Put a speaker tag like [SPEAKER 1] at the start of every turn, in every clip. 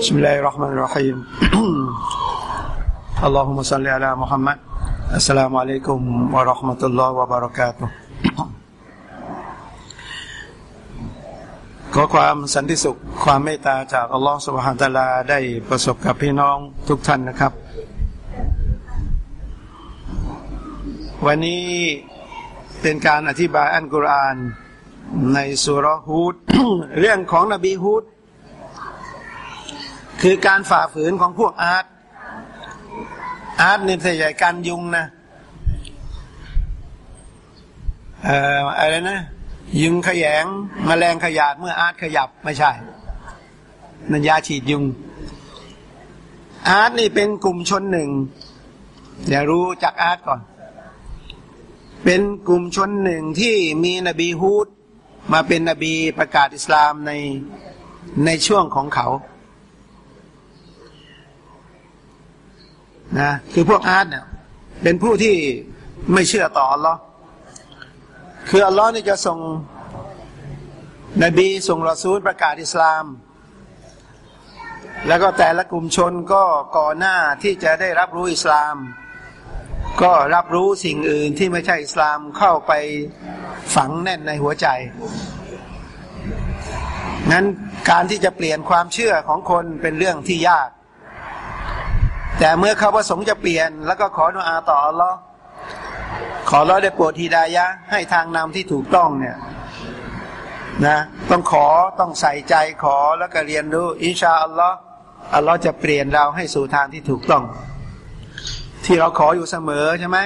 [SPEAKER 1] بسم الله الرحمن الرحيم اللهم صل على محمد السلام عليكم ورحمة الله وبركاته ขอความสันติสุขความเมตตาจากอัลลอฮฺสุบฮานตะลาได้ประสบกับพี่น้องทุกท่านนะครับ วันนี้เป็นการอธิบายอันกุรอานในสุรฮูด เรื่องของนบีฮูด คือการฝ่าฝืนของพวกอาร์ตอาร์ตเนี่ยส่ใหญ่การยุงนะเอ่ออะไรนะ ยุงขยงมแมลงขยาดเมื่ออาร์ตขยับไม่ใช่นันยาฉีดยุง อาร์ตนี่เป็นกลุ่มชนหนึ่งอย่ารู้จักอาร์ตก่อน เป็นกลุ่มชนหนึ่งที่มีนบีฮูดมาเป็นนบีประกาศอิสลามในในช่วงของเขา นะคือพวกอาร์ตเนี่ย เป็นผู้ที่ไม่เชื่อต่ออัลลอฮ์คืออัลลอฮ์นี่จะส่งนบีส่งรอซูลประกาศอิสลาม แล้วก็แต่ละกลุ่มชนก็ก่อนหน้าที่จะได้รับรู้อิสลาม ก็รับรู้สิ่งอื่นที่ไม่ใช่อิสลามเข้าไปฝังแน่นในหัวใจงั้นการที่จะเปลี่ยนความเชื่อของคนเป็นเรื่องที่ยาก แต่เมื่อเขาประสงค์จะเปลี่ยน แล้วก็ขอดุอาต่ออัลลอฮ์ขอร้อได้โปรดทีดายะให้ทางนำที่ถูกต้องเนี่ยนะต้องขอต้องใส่ใจขอแล้วก็เรียนรู้ อินชาอัลลอฮ์อัลลอฮ์จะเปลี่ยนเราให้สู่ทางที่ถูกต้อง ที่เราขออยู่เสมอใช่ไหม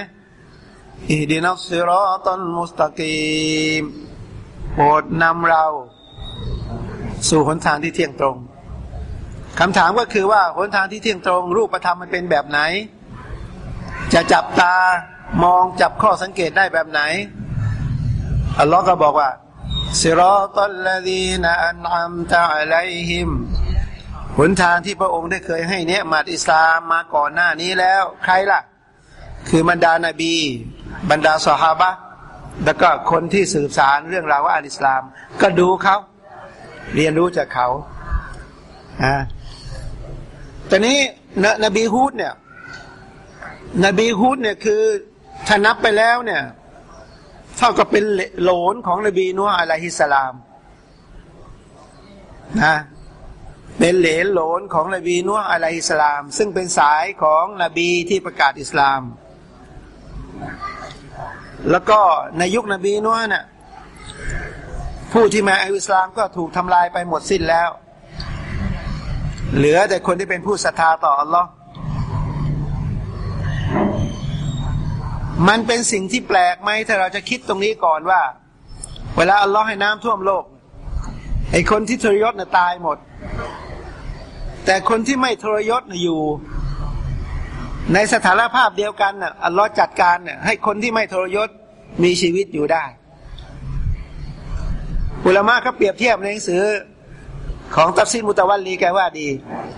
[SPEAKER 1] อิดีนัสซิรอตันมุสตะกีมโปรดนำเรา สู่หนทางที่เที่ยงตรง คำถามก็คือว่าหนทางที่เที่ยงตรงรูปธรรมมันเป็นแบบไหน จะจับตามองจับข้อสังเกตได้แบบไหน อัลลอฮ์ก็บอกว่าสิรอตัลลดีนอันอัมตะอะลัยฮิมหนทางที่พระองค์ได้เคยให้เนี้ยมาอิสลามมาก่อนหน้านี้แล้ว ใครล่ะ คือบรรดานาบี บรรดาสหาบะแล้วก็คนที่สืบสารเรื่องราวว่าอัลอิสลาม ก็ดูเขาเรียนรู้จากเขาอ่า แต่นี้นนบีฮูดเนี่ย นบีฮูดเนี่ยคือถ้านับไปแล้วเนี่ย เท่ากับเป็นโหลนของนบีนัวอะลัยฮิสสลามนะเป็นเหลนโหลนของนบีนัวอะลัยฮิสสลาม ซึ่งเป็นสายของนบีที่ประกาศอิสลาม แล้วก็ในยุคนบีนัวเนี่ยผู้ที่มาอิสลามก็ถูกทำลายไปหมดสิ้นแล้ว เหลือแต่คนที่เป็นผู้ศรัทธาต่ออัลลอฮ์มันเป็นสิ่งที่แปลกไหมถ้าเราจะคิดตรงนี้ก่อนว่า เวลาอัลลอฮ์ให้น้ำท่วมโลก ไอ้คนที่ทรยศน่ะตายหมด แต่คนที่ไม่ทรยศน่ะอยู่ ในสถานภาพเดียวกันน่ะอัลลอฮ์จัดการน่ะให้คนที่ไม่ทรยศมีชีวิตอยู่ได้อุลามะเขาเปรียบเทียบในหนังสือ ของตัฟซีรมุตะวัลลีแกว่าดี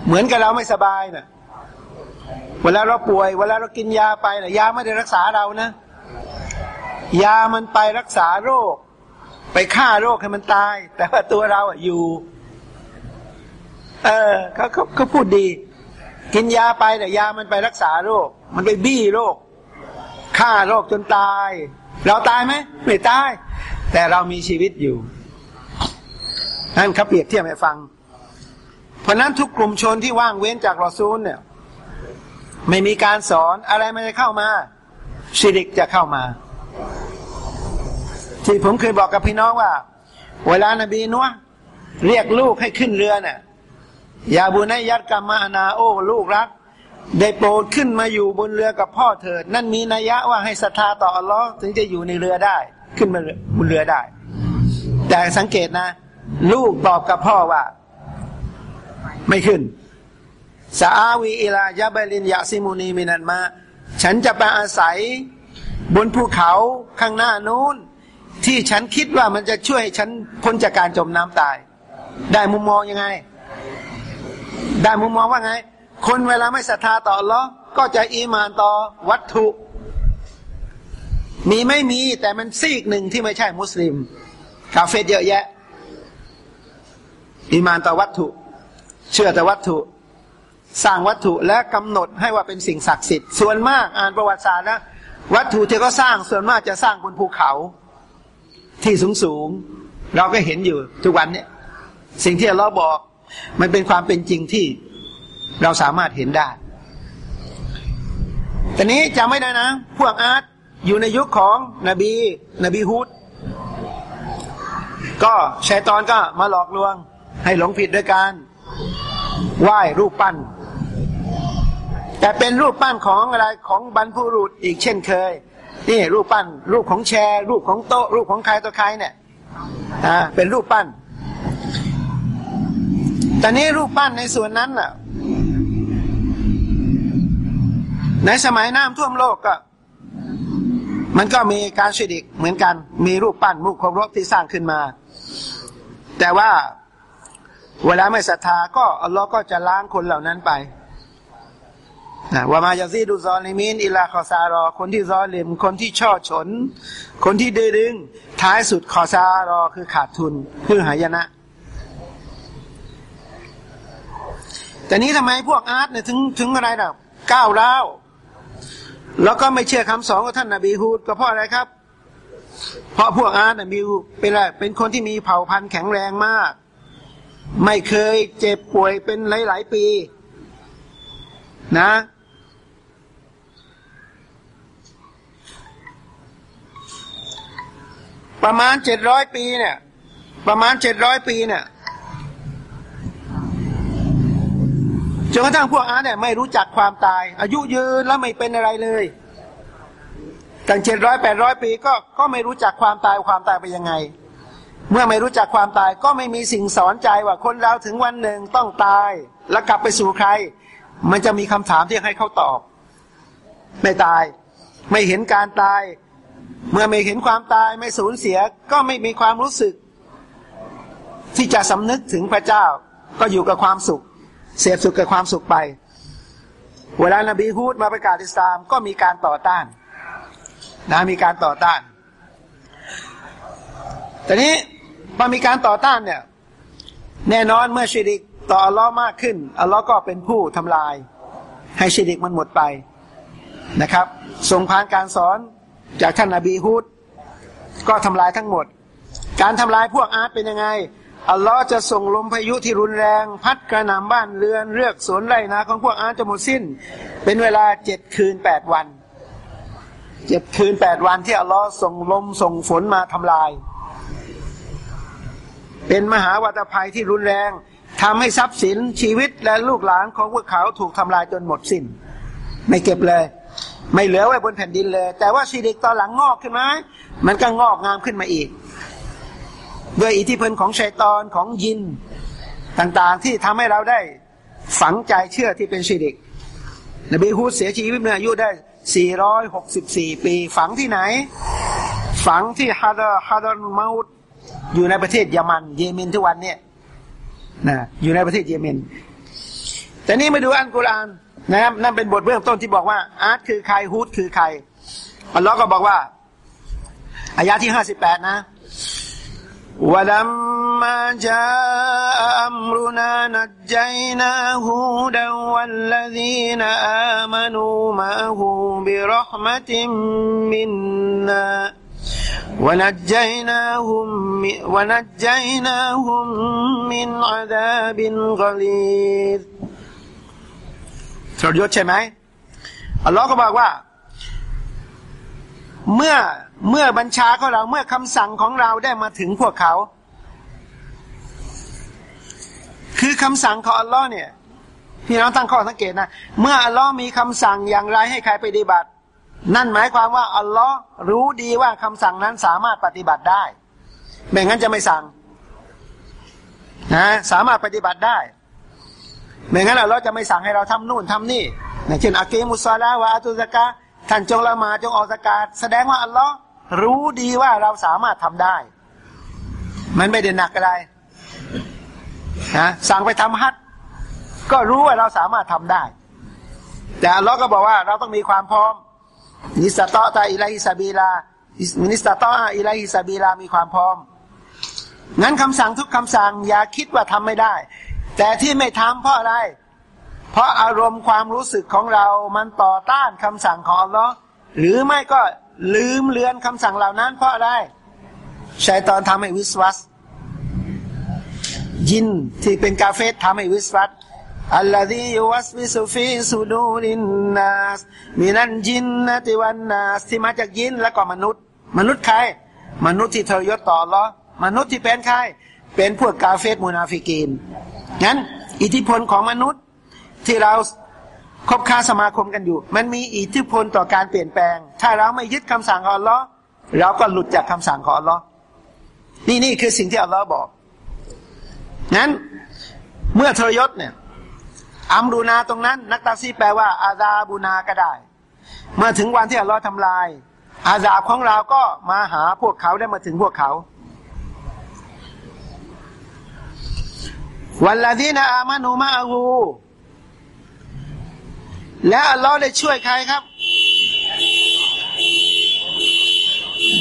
[SPEAKER 1] เหมือนกับเราไม่สบายนะ่ะเวลาเราป่วย เวลาเรากินยาไปนะยาไม่ได้รักษาเรานะ ยามันไปรักษาโรค ไปฆ่าโรคให้มันตาย แต่ว่าตัวเราอะอยู่ เออเขาเขาเขาพูดดี กินยาไปแต่ยามันไปรักษาโรค มันไปบี้โรคฆ่าโรคจนตาย เราตายไหมไม่ตาย แต่เรามีชีวิตอยู่ นั่นเขาเปรียบเทียบให้ฟัง เพราะนั้นทุกกลุ่มชนที่ว่างเว้นจากรอซูลเนี่ยไม่มีการสอนอะไรมันจะเข้ามาชิริกจะเข้ามา ที่ผมเคยบอกกับพี่น้องว่า เวลานบีนัวเรียกลูกให้ขึ้นเรือเนี่ย ยาบุญยัดกรรมานาโอลูกรัก ได้โปรดขึ้นมาอยู่บนเรือกับพ่อเถิด นั่นมีนัยยะว่าให้ศรัทธาต่ออัลลอฮ์ถึงจะอยู่ในเรือได้ ขึ้นมาบนเรือได้ แต่สังเกตนะ ลูกตอบกับพ่อว่า ไม่ขึ้นซาอาวีอิลายาเบลินยาซิมูนีมินันมา ฉันจะไปอาศัยบนภูเขาข้างหน้านู้น ที่ฉันคิดว่ามันจะช่วยฉันพ้นจากการจมน้ำตาย ได้มุมมองยังไง ได้มุมมองว่าไง คนเวลาไม่ศรัทธาต่อหรอก็จะอีมานต่อวัตถุ มีไม่มีแต่มันซีกหนึ่งที่ไม่ใช่มุสลิม กาเฟตเยอะแยะ อีมานต่อวัตถุ เชื่อแต่วัตถุ สร้างวัตถุและกำหนดให้ว่าเป็นสิ่งศักดิ์สิทธิ์ส่วนมากอ่านประวัติศาสตร์แล้ววัตถุที่เขาสร้างส่วนมากจะสร้างบนภูเขาที่สูงสูงเราก็เห็นอยู่ทุกวันเนี่ยสิ่งที่เราบอกมันเป็นความเป็นจริงที่เราสามารถเห็นได้แต่นี้จำไม่ได้นะ พวกอาร์ตอยู่ในยุคของนบี นบีฮุดก็ชัยตอนก็มาหลอกลวง ให้หลงผิดด้วยการไหว้รูปปั้น แต่เป็นรูปปั้นของอะไรของบรรพุรุษอีกเช่นเคย นี่รูปปั้น รูปของแชร์ รูปของโต๊ะ รูปของใครตัวใครเนี่ยอ่าเป็นรูปปั้นแต่นี้รูปปั้นในส่วนนั้นน่ะ ในสมัยน้ำท่วมโลกก็ มันก็มีการชิดิกเหมือนกัน มีรูปปั้นมุขครบที่สร้างขึ้นมา แต่ว่า เวลาไม่ศรัทธาก็อัลลอฮ์ก็จะล้างคนเหล่านั้นไปว่าولا يزيد الظالمين إلا خسارا คนที่ ظالم คนที่ฉ้อฉล คนที่ดื้อดึง ท้ายสุดخسارا คือขาดทุนคือหายนะ แต่นี้ทำไมพวกอาร์ตเนี่ยถึงถึงอะไรนะก้าวร้าวแล้วก็ไม่เชื่อคำสอนของท่านนบีฮูดก็เพราะอะไรครับ เพราะพวกอาร์ตเนบีฮูดเป็นอะไรเป็นคนที่มีเผ่าพันธุ์แข็งแรงมาก ไม่เคยเจ็บป่วยเป็นหลาย ๆ ปี นะ ประมาณเจ็ดร้อยปีเนี่ย ประมาณเจ็ดร้อยปีเนี่ยจนกระทั่งพวกอาร์เนี่ยไม่รู้จักความตาย อายุยืนแล้วไม่เป็นอะไรเลยตั้งเจ็ดร้อยแปดร้อยปีก็ก็ไม่รู้จักความตายความตายไปยังไง เมื่อไม่รู้จักความตายก็ไม่มีสิ่งสอนใจว่าคนเราถึงวันหนึ่งต้องตาย แล้วกลับไปสู่ใคร มันจะมีคำถามที่ให้เขาตอบ ไม่ตาย ไม่เห็นการตาย เมื่อไม่เห็นความตายไม่สูญเสีย ก็ไม่มีความรู้สึก ที่จะสำนึกถึงพระเจ้า ก็อยู่กับความสุข เสพสุขกับความสุขไป เวลานบีฮูดมาประกาศอิสลามก็มีการต่อต้านนะมีการต่อต้านแต่นี้ พอมีการต่อต้านเนี่ย แน่นอนเมื่อชิริกต่ออัลลอฮ์มากขึ้นอัลลอฮ์ก็เป็นผู้ทำลาย ให้ชิริกมันหมดไปนะครับส่งผ่านการสอนจากท่านนาบีฮูดก็ทำลายทั้งหมด การทำลายพวกอาร์ตเป็นยังไงอัลลอฮ์จะส่งลมพายุที่รุนแรง พัดกระหน่ำบ้านเรือนเลือกสวนไร่นาของพวกอาร์ตจะหมดสิ้น เป็นเวลาเจ็ดคืนแปดวันเจ็ดคืนแปดวันที่อัลลอฮ์ส่งลมส่งฝนมาทำลาย เป็นมหาวัตภัยที่รุนแรงทำให้ทรัพย์สินชีวิตและลูกหลานของพวกเขาถูกทำลายจนหมดสิน้น ไม่เก็บเลย ไม่เหลือไว้บนแผ่นดินเลย แต่ว่าชีริกตอนหลังงอกขึ้นมามันก็งอกงามขึ้นมาอีก ด้วยอิทธิพลของชัยตอนของยินต่างๆที่ทำให้เราได้ฝังใจเชื่อที่เป็นชีริกนบีฮูดเสียชีวิตเมื่ออายุได้ 464 ปี ฝังที่ไหน ฝังที่ฮาดาฮาดานมาอุด อยู่ในประเทศเยมัน เยเมนทุกวันเนี่ยนะอยู่ในประเทศเยเมน แต่นี่มาดูอันกุรานนะครับนั่นเป็นบทเบื้องต้นที่บอกว่า อาร์ตคือใครฮูดคือใครอัลลอฮ์ก็บอกว่าอายะที่ห้าสิบแปดนะวะลัมมาจาอัมรุนานัจจายนาฮูดาวัลลดีนอามานูมาฮูบิรหมติมมินนา ونجيناهم ونجيناهم من عذاب غليظ ทรยศใช่ไหมอัลลอฮ์ก็บอกว่าเมื่อเมื่อบัญชาของเราเมื่อคำสั่งของเราได้มาถึงพวกเขา คือคำสั่งของอัลลอฮ์เนี่ยพี่น้องตั้งข้อสังเกตนะเมื่ออัลลอฮ์มีคำสั่งอย่างไรให้ใครปฏิบัติ นั่นหมายความว่าอัลลอฮ์รู้ดีว่าคำสั่งนั้นสามารถปฏิบัติได้ ไม่งั้นจะไม่สั่งนะสามารถปฏิบัติได้ ไม่งั้นอัลลอฮ์จะไม่สั่งให้เราทำนู่นทำนี่อย่างเช่นأقيموا الصلاة وآتوا الزكاة ท่านจงละหมาดจงออกซะกาตแสดงว่าอัลลอฮ์รู้ดีว่าเราสามารถทำได้ มันไม่ได้หนักอะไรนะสั่งไปทำฮัจญ์ก็รู้ว่าเราสามารถทำได้ แต่อัลลอฮ์ก็บอกว่าเราต้องมีความพร้อม من استطاع إليه سبيلا من استطاع إليه سبيلا มีความพร้อม งั้นคำสั่งทุกคำสั่งอย่าคิดว่าทำไม่ได้ แต่ที่ไม่ทำเพราะอะไร เพราะอารมณ์ความรู้สึกของเรามันต่อต้านคำสั่งของอัลลอฮ์หรือไม่ก็ลืมเลือนคำสั่งเหล่านั้น เพราะอะไรชัยตอนทำให้วิสวัสยินที่เป็นกาเฟตทำให้วิสวัส อัลลอฮียูวัสวิสุฟีสุดูรินนัสมีนันจินนติวันนัสที่มาจากยินแล้วก็มนุษย์ มนุษย์ใคร มนุษย์ที่เธอยศต่อรอมนุษย์ที่เป็นใคร เป็นพวกกาเฟตมูนาฟิกีนงั้น อิทธิพลของมนุษย์ที่เราคบค้าสมาคมกันอยู่ มันมีอิทธิพลต่อการเปลี่ยนแปลง ถ้าเราไม่ยึดคำสั่งของอัลลอฮ์เราก็หลุดจากคำสั่งของอัลลอฮ์นี่นี่คือสิ่งที่อัลลอฮ์บอกงั้นเมื่อเธอยศเนี่ย أمرنا ตรงนั้น นักตัฟซีรแปลว่า عذابنا ก็ได้ เมื่อถึงวันที่อัลลอฮ์ทำลาย อาซาบของเราก็มาหาพวกเขาได้มาถึงพวกเขาวันละดีนะอามานูมาอูและอัลลอฮ์ได้ช่วยใครครับ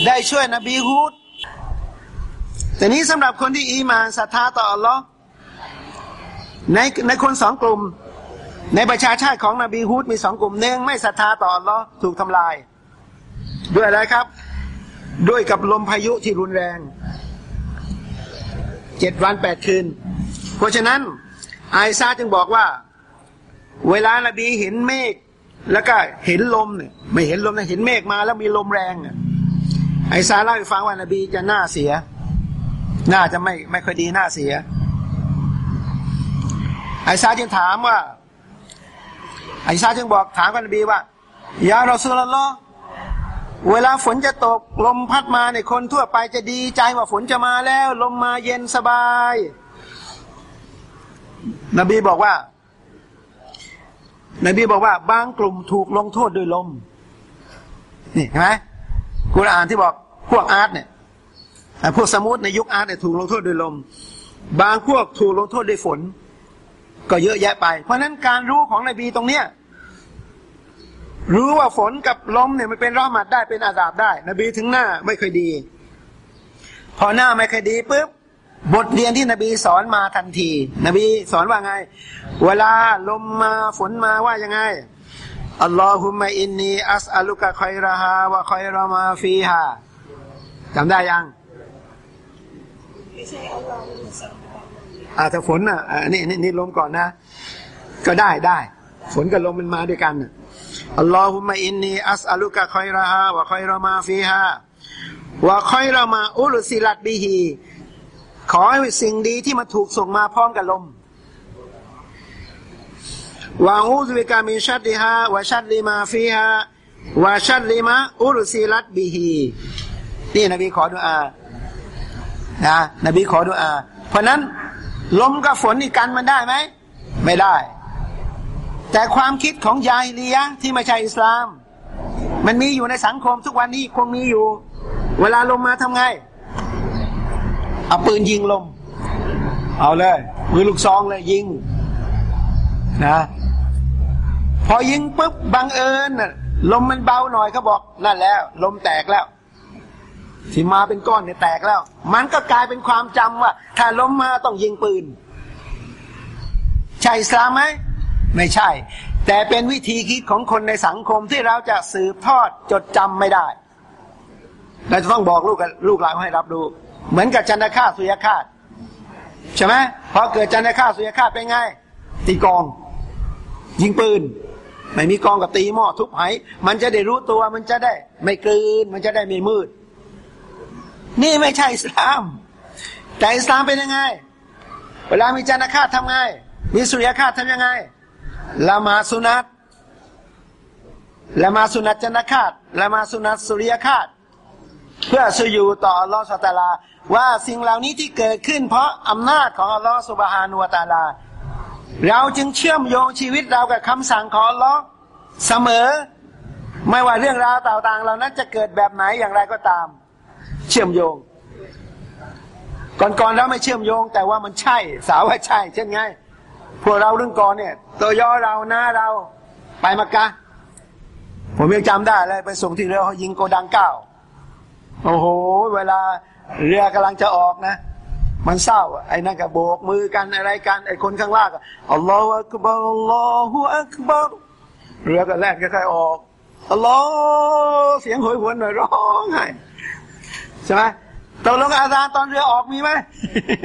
[SPEAKER 1] ได้ช่วยนบีฮูดแต่นี้สำหรับคนที่อีมานศรัทธาต่ออัลลอฮ์ ในในคนสองกลุ่ม ในประชาชาติของนบีฮูดมีสองกลุ่มหนึ่งไม่ศรัทธาต่ออัลอถูกทำลาย ด้วยอะไรครับ ด้วยกับลมพายุที่รุนแรงเจ็ดวันแปดคืน เพราะฉะนั้นไอซาจึงบอกว่า เวลานบีเห็นเมฆแล้วก็เห็นลมเนี่ยไม่เห็นลมนะเห็นเมฆมาแล้วมีลมแรงไอซาเล่าให้ฟังว่านบีจะหน้าเสียน่าจะไม่ไม่ค่อยดีหน่าเสีย ไอซาจึงถามว่า ไอซาจึงบอกถามกันบีว่ายาเราสุลลอเวลาฝนจะตกลมพัดมาเนี่ยคนทั่วไปจะดีใจว่าฝนจะมาแล้ว ลมมาเย็นสบาย นบีบอกว่า นบีบอกว่า บางกลุ่มถูกลงโทษด้วยลม นี่เห็นไหมกุรอานที่บอกพวกอาร์ตเนี่ยพวกสมุทในยุคอาร์ตเนี่ยถูกลงโทษด้วยลม บางพวกถูกลงโทษด้วยฝน ก็เยอะแยะไป เพราะนั้นการรู้ของนบีตรงเนี้ยรู้ว่าฝนกับลมเนี่ยมันเป็นรอหมัดได้เป็นอาสาบได้ นบีถึงหน้าไม่เคยดี พอหน้าไม่เคยดีปุ๊บบทเรียนที่นบีสอนมาทันที นบีสอนว่าไง เวลาลมมาฝนมาว่ายังไงอัลลอฮุมะอินนีอัสอัลุกะคอยราฮาวะคอยรามาฟีฮาจำได้ยังไม่ใช่اللهم อาถ้าฝนอะอันนี้นี่นี่ลมก่อนนะ ก็ได้ได้ฝนกับลมมันมาด้วยกันاللهم إني أسألك خيرها وخير ما فيها وخير ما أرسلت به ขอให้สิ่งดีที่มาถูกส่งมาพร้อมกับลมوأعوذ بك من شرها وشر ما فيهاวะชัดลิมาอุลุสิลัดบิฮีนี่นบีขอดุอานะนบีขอดุอา เพราะนั้น ลมกับฝนนี่กันมันได้ไหม ไม่ได้ แต่ความคิดของยายเลียที่ไม่ใช่อิสลาม มันมีอยู่ในสังคมทุกวันนี้คงมีอยู่ เวลาลมมาทำไง เอาปืนยิงลม เอาเลยมือลูกซองเลยยิง นะ พอยิงปุ๊บบังเอิญลมมันเบาหน่อยเขาบอกนั่นแล้ว ลมแตกแล้ว ที่มาเป็นก้อนเนี่ยแตกแล้ว มันก็กลายเป็นความจำว่า ถ้าล้มมาต้องยิงปืน ใช่สลามไหมไม่ใช่ แต่เป็นวิธีคิดของคนในสังคมที่เราจะสืบทอดจดจำไม่ได้เราจะต้องบอกลูกกับลูกหลานให้รับรู้ เหมือนกับจันทคาสุยคาตใช่ไหมพอเกิดจันทคาสุยคาตเป็นไง ตีกอง ยิงปืนไม่มีกองกับตีหม้อทุบไหมันจะได้รู้ตัวมันจะได้ ไม่กลืนมันจะได้ไม่มืด นี่ไม่ใช่อิสลาม แต่อิสลามเป็นยังไง เวลามีจันทคาตทำไง มีสุริยคาตทำยังไงละมาสุนัตละมาสุนัตจันทคาตละมาสุนัตสุริยคาตเพื่อสุยูต่ออัลลอฮฺสุตาลา ว่าสิ่งเหล่านี้ที่เกิดขึ้น เพราะอำนาจของอัลลอฮฺสุบฮานุวตาลา เราจึงเชื่อมโยงชีวิตเรากับคำสั่งของอัลลอฮ์เสมอ ไม่ว่าเรื่องราวต่างๆเหล่านั้นจะเกิดแบบไหนอย่างไรก็ตาม ชื่อมโยง ก่อนๆแล้วไม่เชื่อมโยง แต่ว่ามันใช่ สาวว่าใช่ เช่นไง พวกเราเรื่องก่อนเนี่ย ตัวย่อเราหน้าเราไปมักกะ ผมยังจำได้เลยไปส่งที่เรือเขายิงโกดังเก้าโอ้โห เวลาเรือกำลังจะออกนะ มันเศร้า ไอ้นั่นก็โบกมือกันอะไรกันไอ้คนข้างล่างอัลลอฮฺอักบารอัลลอฮฺอักบารเรือก็แล่นค่อยๆออกอัลลอฮ์เสียงโหยหวนหน่อยร้องไห้ ใช่ไหมตกลงอาจารย์ตอนเรือออกมีไหม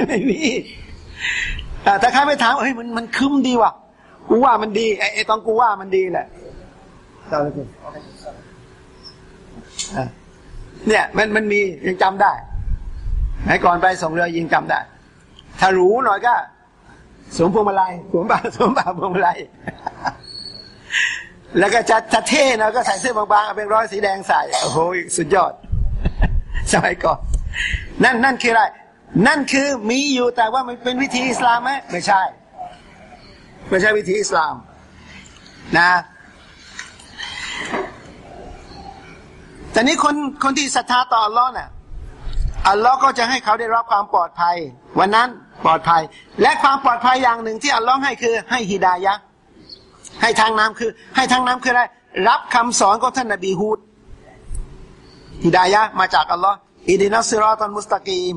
[SPEAKER 1] ไม่มีแต่ใครไปถามเฮ้ยมันมันคึมดีว่ะกูว่ามันดีไอ้ไอ้ตอนกูว่ามันดีแหละเนี่ยมันมันมียังจำได้ไหนก่อนไปส่งเรือยิงจำได้ ถ้ารู้หน่อยก็สวมพวงมาลัยสวมบ่าสวมบ่าพวงมาลัยแล้วก็จะจะเท่นะก็ใส่เสื้อบางๆเป็นร้อยสีแดงใส่ โอ้โห สุดยอด สมัยก่อน นั่นนั่นคืออะไร นั่นคือมีอยู่แต่ว่ามันเป็นวิธีอิสลามไหมไม่ใช่ ไม่ใช่วิธีอิสลาม นะแต่นี้คนคนที่ศรัทธาต่ออัลลอฮ์น่ะอัลลอฮ์ก็จะให้เขาได้รับความปลอดภัย วันนั้นปลอดภัย และความปลอดภัยอย่างหนึ่งที่อัลลอฮ์ให้คือให้ฮิดายะ ให้ทางน้ำคือ ให้ทางน้ำคืออะไร รับคำสอนของท่านนบีฮูด ฮิดายะมาจากอัลลอฮ์อิดินัสซิรอตันมุสตะกีม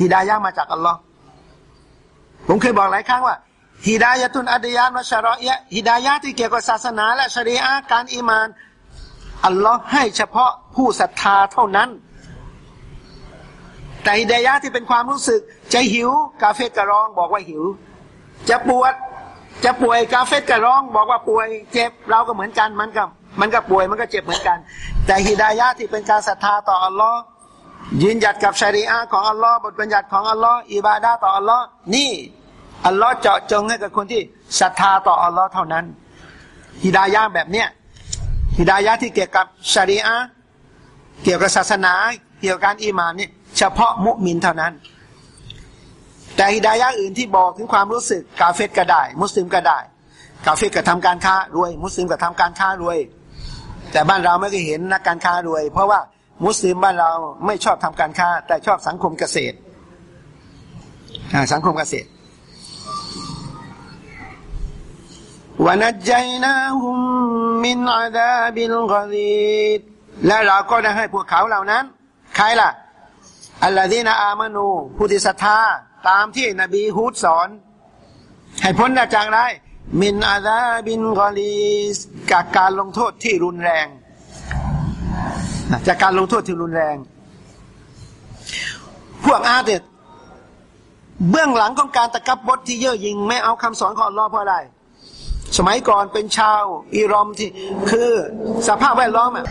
[SPEAKER 1] ฮิดายะมาจากอัลลอฮ์ผมเคยบอกหลายครั้งว่าฮิดายะตุนอัดยานวชารอยะฮิดายะที่เกี่ยวกับศาสนาและชรีอะการอิมานอัลลอฮ์ให้เฉพาะผู้ศรัทธาเท่านั้น แต่ฮิดายะที่เป็นความรู้สึกจะหิว กาเฟตกระรองบอกว่าหิว จะปวดจะป่วยกาเฟตกระร้อง บอกว่าป่วย เจ็บเราก็เหมือนกันมันก็มันก็ป่วยมันก็เจ็บเหมือนกัน แต่ฮิดายะที่เป็นการศรัทธาต่ออัลลอฮ์ยืนหยัดกับชารีอะของอัลลอฮ์บทบัญญัติของอัลลอฮ์อิบาดาต่ออัลลอฮ์นี่อัลลอฮ์เจาะจงให้กับคนที่ศรัทธาต่ออัลลอฮ์เท่านั้นฮิดายะแบบเนี้ยฮิดายะที่เกี่ยวกับชารีอะเกี่ยวกับศาสนา เกี่ยวกับการอิมานนี่เฉพาะมุมินเท่านั้น แต่ฮิดายะอื่นที่บอกถึงความรู้สึกกาเฟตก็ได้ มุสลิมก็ได้ กาเฟตก็ทำการค้ารวย มุสลิมก็ทำการค้ารวย แต่บ้านเราไม่เคยเห็นนักการค้ารวย เพราะว่ามุสลิมบ้านเราไม่ชอบทำการค้า แต่ชอบสังคมเกษตรสังคมเกษตรวันจนาหุมมินอาดาบิลกดีดและเราก็ได้ให้พวกเขาเหล่านั้น ใครล่ะ อัลลอฮีนาอามานูผู้ที่ศรัทธาตามที่นบีฮูดสอน ให้พ้นจากอะไร มินอาดาบินกอลีสกับการลงโทษที่รุนแรงจากการลงโทษที่รุนแรง พวกอาเดตเบื้องหลังของการตะกับบดที่เย่อหยิ่งไม่เอาคำสอนของอัลลอฮ์เพราะอะไร สมัยก่อนเป็นชาวอิรอมที่คือสภาพแวดล้อมอะ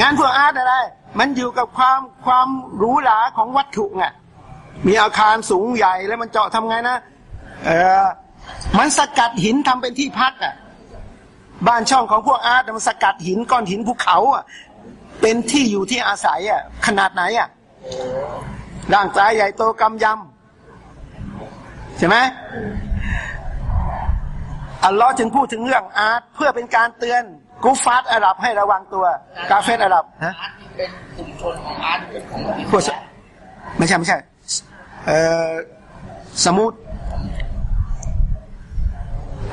[SPEAKER 1] งานพวกอาร์ตอะไร มันอยู่กับความความหรูหราของวัตถุไงมีอาคารสูงใหญ่แล้วมันเจาะทำไงนะ เออ มันสกัดหินทำเป็นที่พักอะ บ้านช่องของพวกอาร์ตมันสกัดหินก้อนหินภูเขาอะ เป็นที่อยู่ที่อาศัยอะ ขนาดไหนอะร่างกายใหญ่โตกำยำใช่ไหมอัลลอฮ์จึงพูดถึงเรื่องอาร์ตเพื่อเป็นการเตือนกูฟาตอาหรับให้ระวังตัว กาเฟตอาหรับฮะเป็นกลุ่มชนของอาร์ตเป็นของพวกไม่ใช่ไม่ใช่ เอ่อสมุด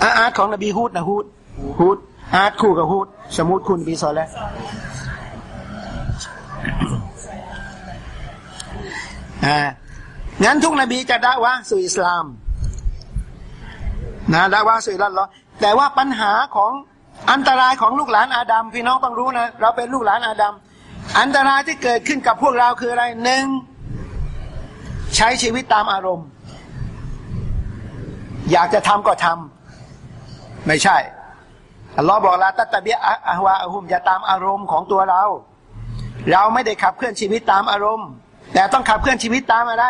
[SPEAKER 1] อาร์ตของนบีฮูดนะฮูดฮูดอาร์ตคู่กับฮูดสมุดคุณบีซอแล้วอ่างั้นทุกนบีจะด่าว่าสู่อิสลาม นะด่าว่าสู่รัลลอแต่ว่าปัญหาของอันตรายของลูกหลานอาดัมพี่น้องต้องรู้นะเราเป็นลูกหลานอาดัมอันตรายที่เกิดขึ้นกับพวกเราคืออะไรหนึ่งใช้ชีวิตตามอารมณ์ อยากจะทำก็ทำ ไม่ใช่อัลลอฮ์บอกลาตัตตะเบียอะฮวาอะฮุมอย่าตามอารมณ์ของตัวเรา เราไม่ได้ขับเคลื่อนชีวิตตามอารมณ์ แต่ต้องขับเคลื่อนชีวิตตามอะไร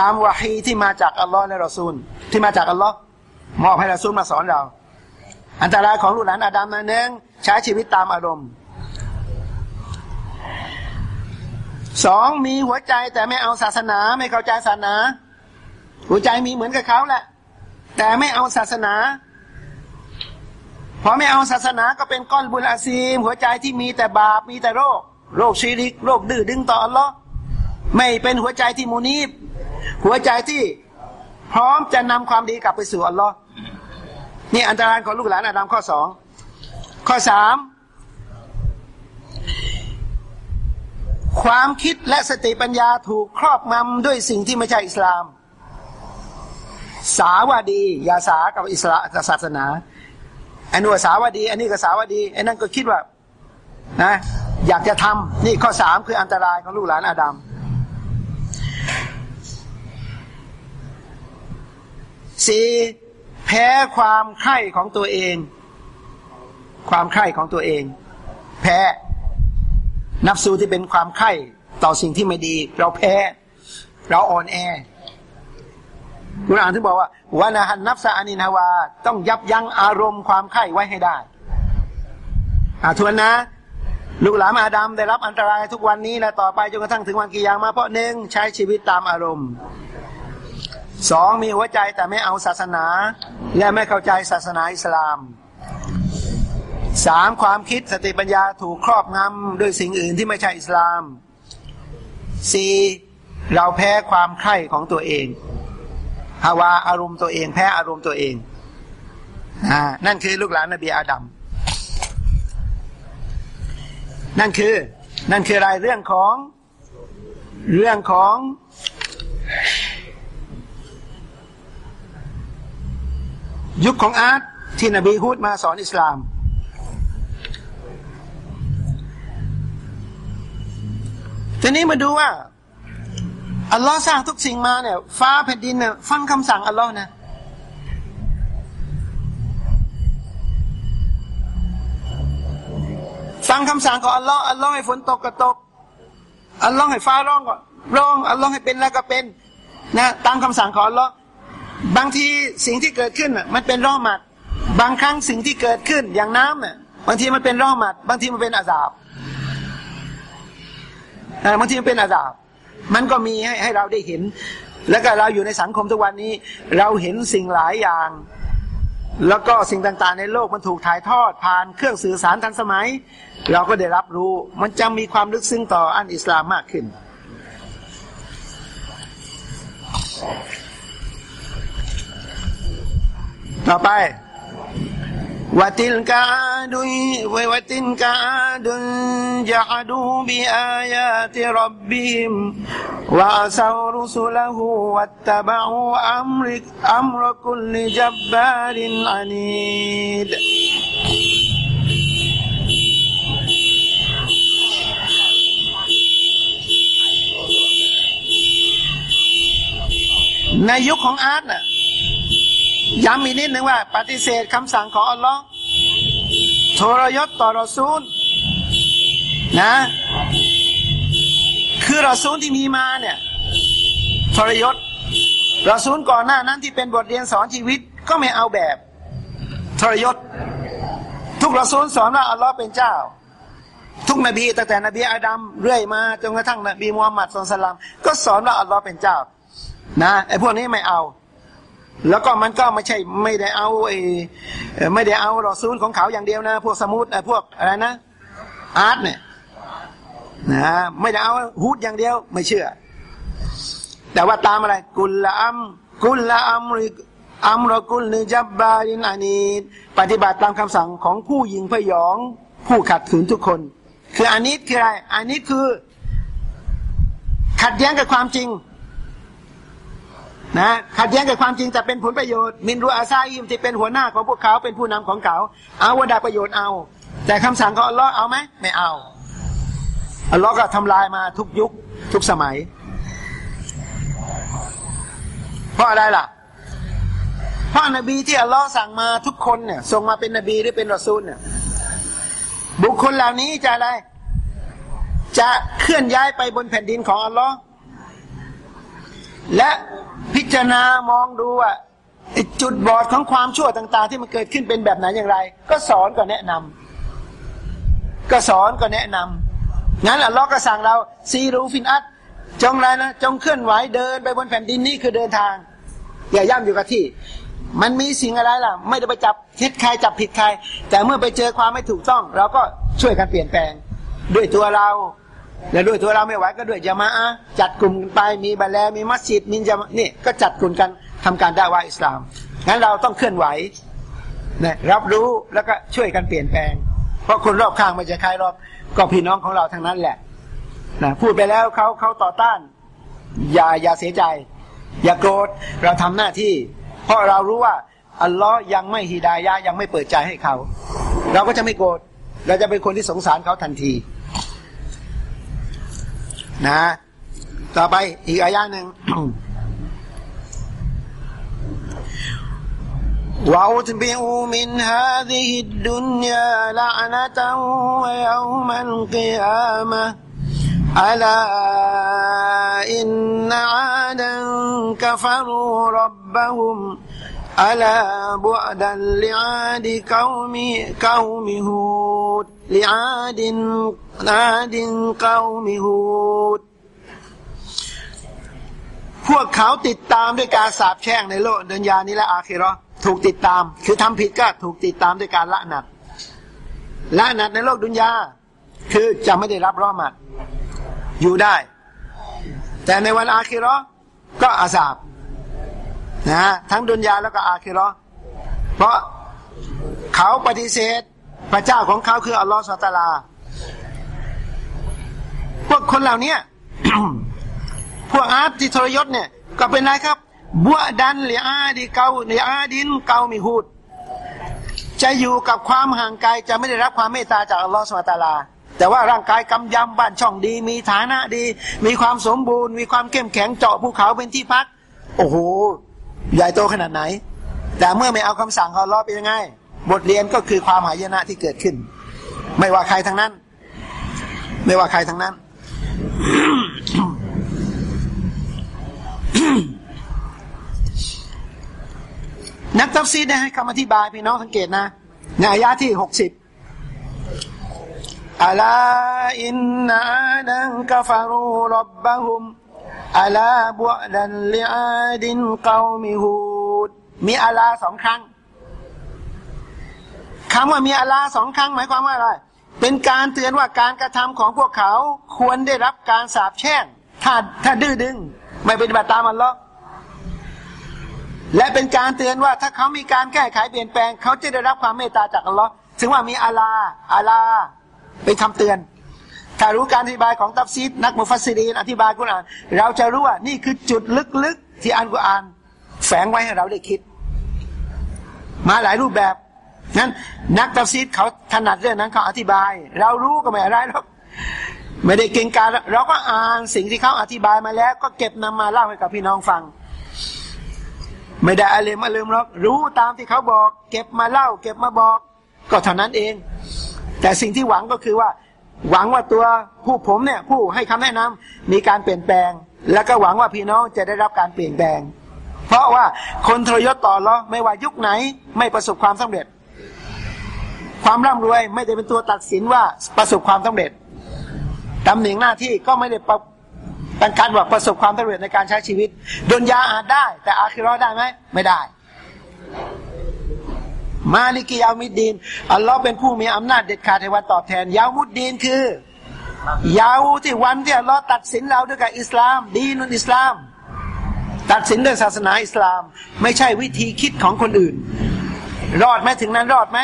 [SPEAKER 1] ตามวาฮีที่มาจากอัลลอฮ์และรอซูล ที่มาจากอัลลอฮ์มอบให้รอซูลมาสอนเรา อันตรายของลูกหลานอาดัมนั่นเองใช้ชีวิตตามอารมณ์สองมีหัวใจแต่ไม่เอาศาสนาไม่เข้าใจศาสนา หัวใจมีเหมือนกับเขาแหละ แต่ไม่เอาศาสนา พอไม่เอาศาสนาก็เป็นก้อนบุญอาซีม หัวใจที่มีแต่บาปมีแต่โรค โรคชีริก โรคดื้อดึงต่ออัลลอฮ์ไม่เป็นหัวใจที่มูนีบหัวใจที่พร้อมจะนำความดีกลับไปสู่อัลลอฮ์นี่อันตรายของลูกหลานอาดัมข้อสองข้อสามความคิดและสติปัญญาถูกครอบงำด้วยสิ่งที่ไม่ใช่อิสลาม สาวาดี ยาสากับอิสลามศาสนา อันนู้นสาวดี อันนี้ก็สาวดีไอ้นั่นก็คิดว่านะอยากจะทำนี่ข้อสามคืออันตรายของลูกหลานอาดัมสี่แพ้ความไข่ของตัวเอง ความไข่ของตัวเอง แพ้นับสูที่เป็นความไข่ต่อสิ่งที่ไม่ดี เราแพ้ เราอ่อนแอ คุณอ่านถึงบอกว่าวานาหันนับสานินฮาวา ต้องยับยั้งอารมณ์ความไข้ไว้ให้ได้อาทวนนะ ลูกหลานอาดัมได้รับอันตรายทุกวันนี้และต่อไปจนกระทั่งถึงวันกิยามาเพราะหนึ่งใช้ชีวิตตามอารมณ์สองมีหัวใจแต่ไม่เอาศาสนา และไม่เข้าใจศาสนาอิสลามสามความคิดสติปัญญาถูกครอบงำด้วยสิ่งอื่นที่ไม่ใช่อิสลามสี่เราแพ้ความไข่ของตัวเอง ฮาวาอารมณ์ตัวเอง แพ้อารมณ์ตัวเองอ่านั่นคือลูกหลานนบีอาดัมนั่นคือ นั่นคืออะไรเรื่องของเรื่องของยุคของอาร์ตที่นบีฮุดมาสอนอิสลาม ทีนี้มาดูว่า อัลลอฮ์สร้างทุกสิ่งมาเนี่ย ฟ้าแผ่นดินเนี่ยฟังคำสั่งอัลลอฮ์นะฟังคำสั่งของอัลลอฮ์อัลลอฮ์ให้ฝนตกก็ตกอัลลอฮ์ให้ฟ้าร้องก็ร้องอัลลอฮ์ให้เป็นแล้วก็เป็นนะตามคำสั่งของอัลลอฮ์บางทีสิ่งที่เกิดขึ้นอะมันเป็นร่อมัด บางครั้งสิ่งที่เกิดขึ้นอย่างน้ำเนี่ยบางทีมันเป็นร่อมัด บางทีมันเป็นอาซาบบางทีมันเป็นอาซาบ มันก็มีให้ให้เราได้เห็น แล้วก็เราอยู่ในสังคมทุกวันนี้ เราเห็นสิ่งหลายอย่าง แล้วก็สิ่งต่างๆ ในโลกมันถูกถ่ายทอดผ่านเครื่องสื่อสารทันสมัย เราก็ได้รับรู้ มันจะมีความลึกซึ้งต่ออันอิสลามมากขึ้นต่อไป وتلك عاد وتلك عاد جحدوا بآيات ربهم وعصوا رسله واتبعوا أمر, أمر كل جبار عنيد ในยุคของอาร์ตน่ะ ย้ำอีกนิดนึงว่า ปฏิเสธคำสั่งของอัลลอฮ์ทรยศต่อรอซูลนะ คือรอซูลที่มีมาเนี่ยทรยศรอซูลก่อนหน้านั้นที่เป็นบทเรียนสอนชีวิตก็ไม่เอาแบบทรยศ ทุกรอซูลสอนว่าอัลลอฮ์เป็นเจ้า ทุกนบีตั้งแต่นบีอาดัมเรื่อยมาจนกระทั่งนบีมูฮัมมัดสุลตัลลัมก็สอนว่าอัลลอฮ์เป็นเจ้า นะไอ้พวกนี้ไม่เอา แล้วก็มันก็ไม่ใช่ไม่ได้เอาไอ้ไม่ได้เอารอซูลของเขาอย่างเดียวนะ พวกสมุดพวกอะไรนะอาร์ตเนี่ยนะไม่ได้เอาฮูดอย่างเดียวไม่เชื่อ แต่ว่าตามอะไร กุลละอัมกุลละอัมริอัมรกุลนิจับบารินอานีปฏิบัติตามคำสั่งของผู้หญิงพยอง ผู้ขัดขืนทุกคน คืออันนี้คืออะไรอันนี้คือ ขัดแย้งกับความจริง นะขัดแย้งกับความจริงแต่เป็นผลประโยชน์มินรูอาซาอิมที่เป็นหัวหน้าของพวกเขาเป็นผู้นำของเขาเอาว่าได้ประโยชน์เอา แต่คำสั่งของอัลลอฮ์เอาไหมไม่เอาอัลลอฮ์ก็ทำลายมาทุกยุคทุกสมัย เพราะอะไรล่ะ เพราะนบีที่อัลลอฮ์สั่งมาทุกคนเนี่ยส่งมาเป็นนบีหรือเป็นรอซูลเนี่ยบุคคลเหล่านี้จะอะไร จะเคลื่อนย้ายไปบนแผ่นดินของอัลลอฮ์และ พิจารณามองดูว่าจุดบอดของความชั่วต่าง ๆ ที่มันเกิดขึ้นเป็นแบบไหนอย่างไร ก็สอนก็แนะนำก็สอนก็แนะนำงั้นอัลลอฮ์ก็สั่งเราซีรูฟินอัตจงไรนะจงเคลื่อนไหวเดินไปบนแผ่นดินนี้คือเดินทาง อย่าย่ำอยู่กับที่ มันมีสิ่งอะไรล่ะ ไม่ได้ไปจับผิดใครจับผิดใคร แต่เมื่อไปเจอความไม่ถูกต้อง เราก็ช่วยกันเปลี่ยนแปลง ด้วยตัวเรา และด้วยตัวเราไม่ไหวก็ด้วยจะมาจัดกลุ่มไปมีบัลแลมีมัสยิดมีจะนี่ก็จัดกลุ่มกันทำการด่าวาอิสลามงั้นเราต้องเคลื่อนไหวนะรับรู้แล้วก็ช่วยกันเปลี่ยนแปลง เพราะคนรอบข้างไม่จะใครรอบก็พี่น้องของเราทั้งนั้นแหละนะพูดไปแล้วเขาเขาต่อต้าน อย่าอย่าเสียใจ อย่าโกรธเราทำหน้าที่ เพราะเรารู้ว่าอัลลอฮ์ยังไม่ฮิดายะยังไม่เปิดใจให้เขา เราก็จะไม่โกรธเราจะเป็นคนที่สงสารเขาทันที นะต่อไปอีกอายะหนึ่งวาตบิอูมินฮาดิฮิดดุนยาละนะตังวะยามัลกิยามะอัลาอินนาดันกฟารูรับบะฮุม ألا بعدا لعاد قوم قوم هود لعاد عاد قوم هود พวกเขาติดตามด้วยการสาบแช่งในโลกเดินยานี้และอาคิรอถูกติดตาม คือทำผิดก็ถูกติดตามด้วยการละหนัดละหนัดในโลกดุนยา คือจะไม่ได้รับรอมัดอยู่ได้ แต่ในวันอาคิรอก็อาสาบ นะทั้งดุนยาแล้วก็อาคิรอเพราะเขาปฏิเสธพระเจ้าของเขาคืออัลลอฮฺสุตาลา พวกคนเหล่านี้พวกอาร์ตที่ทรยศเนี่ย ก็เป็นไรครับบัวดันเลียอาดีเกาเลียอาดินเกามีฮูด จะอยู่กับความห่างไกลจะไม่ได้รับความเมตตาจากอัลลอฮฺสุลตาลา แต่ว่าร่างกายกำยำบ้านช่องดี มีฐานะดี มีความสมบูรณ์ มีความเข้มแข็งเจาะภูเขาเป็นที่พัก โอ้โห ใหญ่โตขนาดไหน แต่เมื่อไม่เอาคำสั่งของอัลลอฮ์เป็นยังไง บทเรียนก็คือความหายนะที่เกิดขึ้น ไม่ว่าใครทั้งนั้น ไม่ว่าใครทั้งนั้น นักตัฟซีดได้ให้คำอธิบายพี่น้องสังเกตนะในอายะที่หกสิบอัลาอินนาดังกฟารูรับบะฮุม อัลาบุดันลิอาดินเกามิฮูดมีอัลาสองครั้งคำว่ามีอัลาสองครั้งหมายความว่าอะไร เป็นการเตือนว่าการกระทำของพวกเขาควรได้รับการสาบแช่ง ถ้าถ้าดื้อดึง ไม่ปฏิบัติตามอัลลอฮ์และเป็นการเตือนว่าถ้าเขามีการแก้ไขเปลี่ยนแปลง เขาจะได้รับความเมตตาจากอัลลอฮ์ถึงว่ามีألا ألا เป็นคำเตือน ถ้ารู้การอธิบายของตัฟซีรนัก مفسرين อธิบายกุรอาน เราจะรู้ว่านี่คือจุดลึกๆที่อัลกุรอาน แฝงไว้ให้เราได้คิด มาหลายรูปแบบนั้นนักตัฟซีรเขาถนัดเรื่องนั้นเขาอธิบาย เรารู้ก็ไม่อะไรหรอกไม่ได้เก่งการเราก็อ่านสิ่งที่เขาอธิบายมาแล้ว ก็เก็บนำมาเล่าให้กับพี่น้องฟัง ไม่ได้อะไรมาลืมหรอกรู้ตามที่เขาบอก เก็บมาเล่า เก็บมาบอก ก็เท่านั้นเอง แต่สิ่งที่หวังก็คือว่า หวังว่าตัวผู้ผมเนี่ยผู้ให้คำแนะนำมีการเปลี่ยนแปลง แล้วก็หวังว่าพี่น้องจะได้รับการเปลี่ยนแปลง เพราะว่าคนทรยศต่อรอไม่ว่ายุคไหน ไม่ประสบความสำเร็จ ความร่ำรวยไม่ได้เป็นตัวตัดสินว่าประสบความสำเร็จตำแหน่งหน้าที่ก็ไม่ได้เป็นการว่าประสบความสำเร็จในการใช้ชีวิตดุนยาอาจได้ แต่อาคิรอได้ไหมไม่ได้ มาลิกิยามิดดีนอัลลอฮ์เป็นผู้มีอำนาจเด็ดขาดในวันตอบแทน ยามุดดีนคือยาวที่วันที่อัลลอฮ์ตัดสินเราด้วยกับอิสลาม ดีนุนอิสลาม ตัดสินด้วยศาสนาอิสลาม ไม่ใช่วิธีคิดของคนอื่น รอดไหมถึงนั้นรอดไหม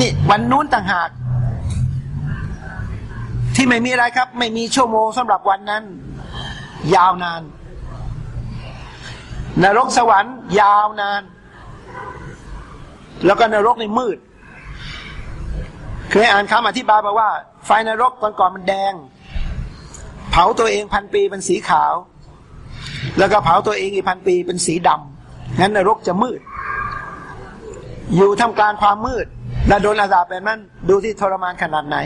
[SPEAKER 1] นี่วันนู้นต่างหาก ที่ไม่มีอะไรครับ ไม่มีชั่วโมงสำหรับวันนั้น ยาวนานนรกสวรรค์ ยาวนาน แล้วก็นรกในมืด เคยอ่านคำอธิบายมาว่า ไฟนรกตอนก่อนมันแดง เผาตัวเองพันปีเป็นสีขาว แล้วก็เผาตัวเองอีกพันปีเป็นสีดำงั้นนรกจะมืด อยู่ทำกลางความมืดและโดนอาสาแบบนั้นดูที่ทรมานขนาดไหน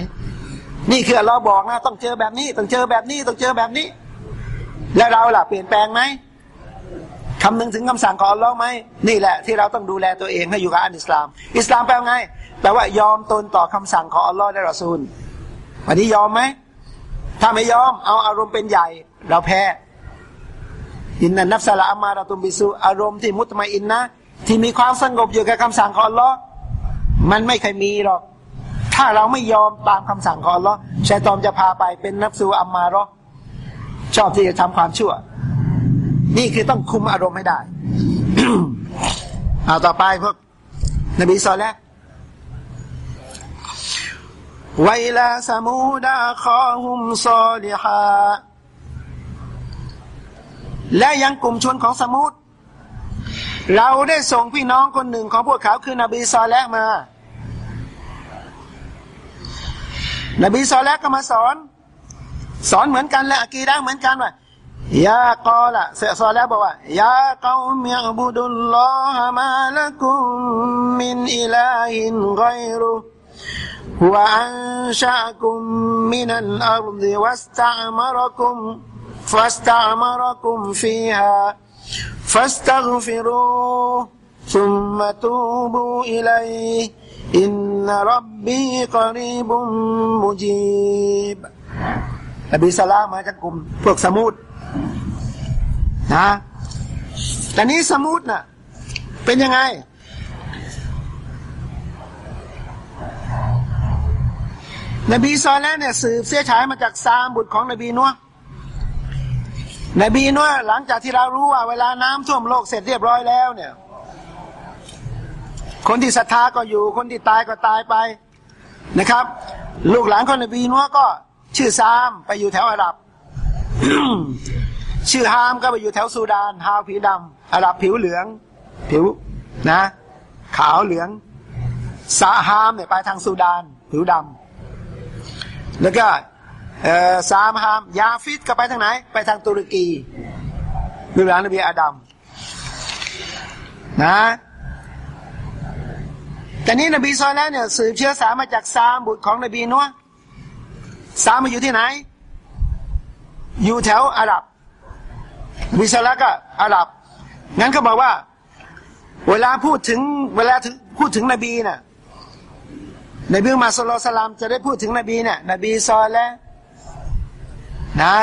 [SPEAKER 1] นี่คือเราบอกนะต้องเจอแบบนี้ ต้องเจอแบบนี้ ต้องเจอแบบนี้ แล้วเราล่ะเปลี่ยนแปลงไหม คำนึงถึงคำสั่งของอัลลอฮ์ไหมนี่แหละที่เราต้องดูแลตัวเองให้อยู่กับอันอิสลาม อิสลามแปลว่าไงแปลว่ายอมตนต่อคำสั่งของอัลลอฮ์และรอซูล วันนี้ยอมไหมถ้าไม่ยอมเอาอารมณ์เป็นใหญ่ เราแพ้อินนันนับสละอามาราตุมบิสุอารมณ์ที่มุตมาอินนะที่มีความสงบอยู่กับคำสั่งของอัลลอฮ์มันไม่เคยมีหรอกถ้าเราไม่ยอมตามคำสั่งของอัลลอฮ์ชัยตอมจะพาไปเป็นนับสูอัมมารอชอบที่จะทำความชั่ว นี่คือต้องคุมอารมณ์ให้ได้ เอาต่อไปพวกนบีซอลแล้วไวลาสมูดาคอฮุมซอลิฮาและยังกลุ่มชนของสมุทเราได้ส่งพี่น้องคนหนึ่งของพวกเขาคือนบีซอและมา นบีซอและก็มาสอน สอนเหมือนกันและอากีดะเหมือนกันว่า ยากอละเสซอแล้วบอกว่ายาเกามียบุดุลลอฮะมาละกุมมินอิลาฮินไกรุวะอันชากุมมินัลอัรฎิวัสตะมรกุม فاستعمركم فيها فاستغفروه ثم توبوا إليه إن ربي قريب مجيب นบีสลามมาจากกลุ่มพวกสมุท นะแต่นี้สมุทน่ะ เป็นยังไง นบีซอแล้วเนี่ย สืบเสียฉายมาจากซามบุตรของนบีนัวนบีนัวหลังจากที่เรารู้ว่าเวลาน้ำท่วมโลกเสร็จเรียบร้อยแล้วเนี่ย คนที่ศรัทธาก็อยู่ คนที่ตายก็ตายไปนะครับ ลูกหลานของนบีนัวก็ชื่อซามไปอยู่แถวอาหรับ ชื่อฮามก็ไปอยู่แถวซูดานฮาวผิวดำอาหรับผิวเหลือง ผิวนะ ขาวเหลืองซาฮามเนี่ยไปทางซูดาน ผิวดำแล้วก็ซามฮามยาฟิดก็ไปทางไหน ไปทางตุรกีดูหลานนบีอาดัมนะแต่นี้นบีซอยแล้วเนี่ยสืบเชื้อสายมาจากซามบุตรของนบีนัวซามมาอยู่ที่ไหน อยู่แถวอาหรับ นบีซอแล้วก็อาหรับ งั้นเขาบอกว่า เวลาพูดถึงเวลาถึงพูดถึงนบีน่ะนบีมาสุลสลามจะได้พูดถึงนบีเนี่ยนบีซอแล้วนะ